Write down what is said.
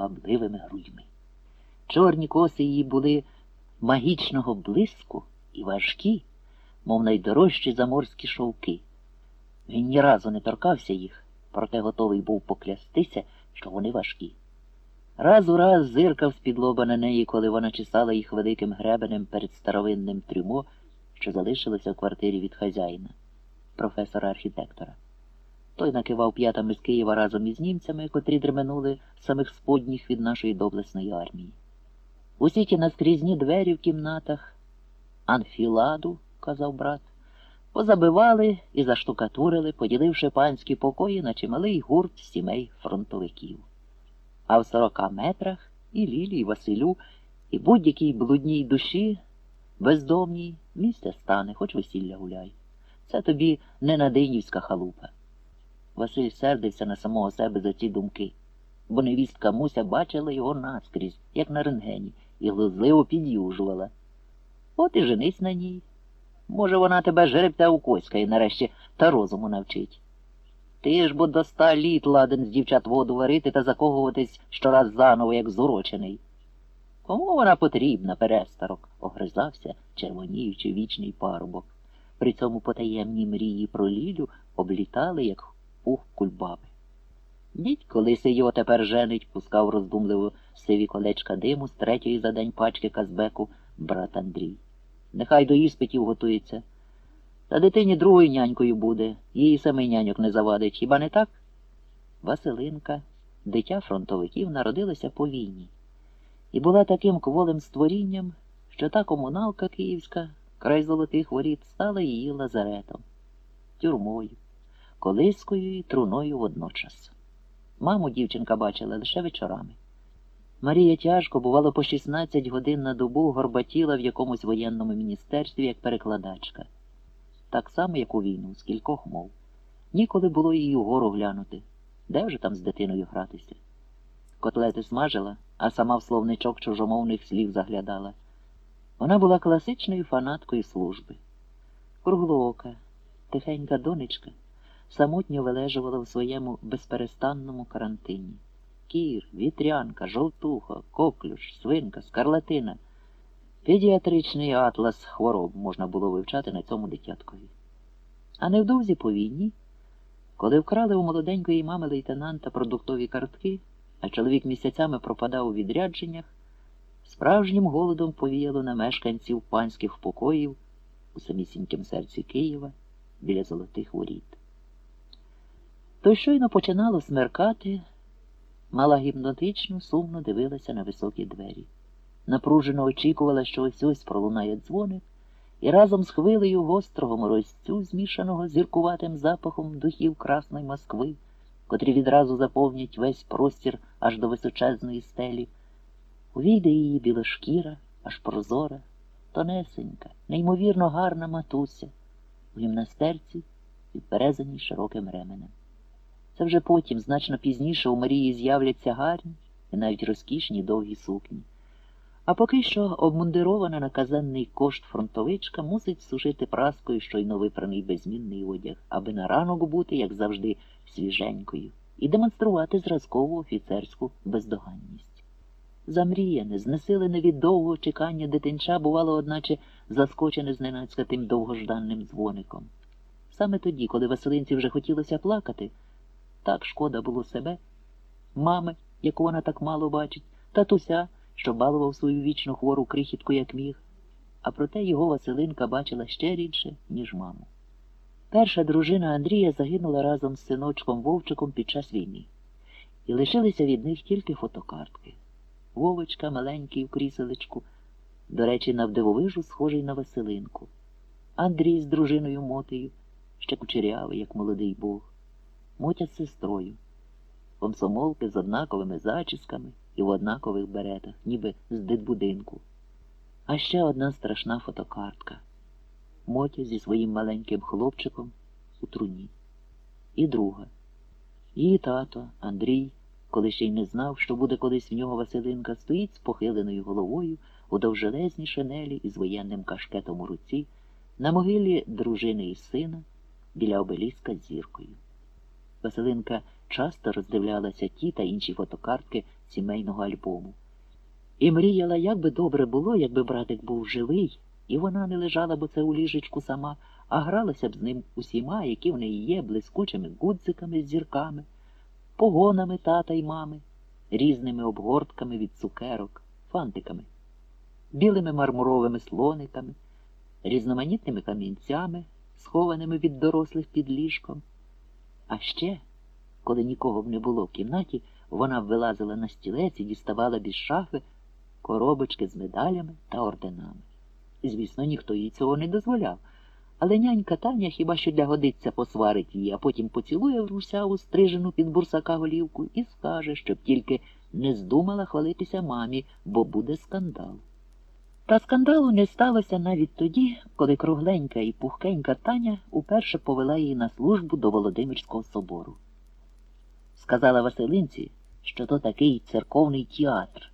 звабливими грудьми. Чорні коси її були магічного блиску і важкі, мов найдорожчі заморські шовки. Він ні разу не торкався їх, проте готовий був поклястися, що вони важкі. Раз у раз зиркав з-під лоба на неї, коли вона чесала їх великим гребенем перед старовинним трюмо, що залишилося в квартирі від хазяїна, професора архітектора. Той накивав п'ятами з Києва разом із німцями, котрі дременули самих сподніх від нашої доблесної армії. Усі ті наскрізні двері в кімнатах, анфіладу, казав брат, позабивали і заштукатурили, поділивши панські покої на чималий гурт сімей фронтовиків. А в сорока метрах і Лілі, і Василю, і будь-якій блудній душі, бездомній, місце стане, хоч весілля гуляй. Це тобі не надинівська халупа. Василь сердився на самого себе за ці думки, бо невістка Муся бачила його наскрізь, як на рентгені, і глузливо під'южувала. От і женись на ній. Може, вона тебе жеребця укоськає нарешті та розуму навчить. Ти ж бо до ста літ ладен з дівчат воду варити та закохуватись щораз заново, як зурочений. Кому вона потрібна, перестарок? огризався, червоніючи вічний парубок. При цьому потаємні мрії про Лілю облітали, як пух кульбаби. Дідько лисий його тепер женить, пускав роздумливо сиві колечка диму з третьої за день пачки Казбеку брат Андрій. Нехай до іспитів готується. Та дитині другою нянькою буде, їй самий няньок не завадить, хіба не так? Василинка, дитя фронтовиків, народилася по війні і була таким кволим створінням, що та комуналка київська, край золотих воріт, стала її лазаретом, тюрмою, колискою і труною водночас. Маму дівчинка бачила лише вечорами. Марія тяжко, бувало, по 16 годин на добу горбатіла в якомусь воєнному міністерстві як перекладачка. Так само, як у війну, з кількох мов. Ніколи було її вгору глянути. Де вже там з дитиною гратися? Котлети смажила, а сама в словничок чужомовних слів заглядала. Вона була класичною фанаткою служби. Круглоока, тихенька донечка, самотньо вилежувала в своєму безперестанному карантині. Кір, вітрянка, жовтуха, коклюш, свинка, скарлатина. Педіатричний атлас хвороб можна було вивчати на цьому дитяткові. А невдовзі по війні, коли вкрали у молоденької мами лейтенанта продуктові картки, а чоловік місяцями пропадав у відрядженнях, справжнім голодом повіяло на мешканців панських покоїв у самісінькім серці Києва біля золотих воріт. То щойно починало смеркати, мала гіпнотично, сумно дивилася на високі двері. Напружено очікувала, що ось ось пролунає дзвоник, і разом з хвилею гострого морозцю, змішаного зіркуватим запахом духів Красної Москви, котрі відразу заповнять весь простір аж до височезної стелі, увійде її білошкіра, аж прозора, тонесенька, неймовірно гарна матуся, в гімнастерці, підперезаній широким ременем. Це вже потім, значно пізніше, у Марії з'являться гарні і навіть розкішні довгі сукні. А поки що обмундирована на казенний кошт фронтовичка мусить сушити праскою щойно випраний безмінний одяг, аби на ранок бути, як завжди, свіженькою, і демонструвати зразкову офіцерську бездоганність. Замріяне, знесилене від довгого чекання дитинча бувало, одначе, заскочене зненацька тим довгожданним дзвоником. Саме тоді, коли Василинці вже хотілося плакати, так шкода було себе, мами, яку вона так мало бачить, татуся, що балував свою вічно хвору крихітку, як міг, а проте його Василинка бачила ще рідше, ніж маму. Перша дружина Андрія загинула разом з синочком Вовчиком під час війни, і лишилися від них тільки фотокартки. Вовочка, маленький в кріселечку, до речі, навдивовижу схожий на Василинку. Андрій з дружиною Мотею, ще кучерявий, як молодий бог, Мотя з сестрою, комсомолки з однаковими зачісками і в однакових беретах, ніби з дитбудинку. А ще одна страшна фотокартка. Мотя зі своїм маленьким хлопчиком у труні. І друга. Її тато, Андрій, коли ще й не знав, що буде колись в нього Василинка, стоїть з похиленою головою у довжелезній шинелі із воєнним кашкетом у руці, на могилі дружини і сина біля обеліска з зіркою. Василинка часто роздивлялася ті та інші фотокартки сімейного альбому. І мріяла, як би добре було, якби братик був живий, і вона не лежала б оце у ліжечку сама, а гралася б з ним усіма, які в неї є, блискучими гудзиками з зірками, погонами тата й мами, різними обгортками від цукерок, фантиками, білими мармуровими слониками, різноманітними камінцями, схованими від дорослих під ліжком. А ще, коли нікого б не було в кімнаті, вона вилазила на стілець і діставала без шафи коробочки з медалями та орденами. Звісно, ніхто їй цього не дозволяв, але нянька Таня хіба що для годиться посварить її, а потім поцілує в русяву стрижену під бурсака голівку і скаже, щоб тільки не здумала хвалитися мамі, бо буде скандал. Та скандалу не сталося навіть тоді, коли кругленька і пухкенька Таня уперше повела її на службу до Володимирського собору. Сказала Василинці, що то такий церковний театр,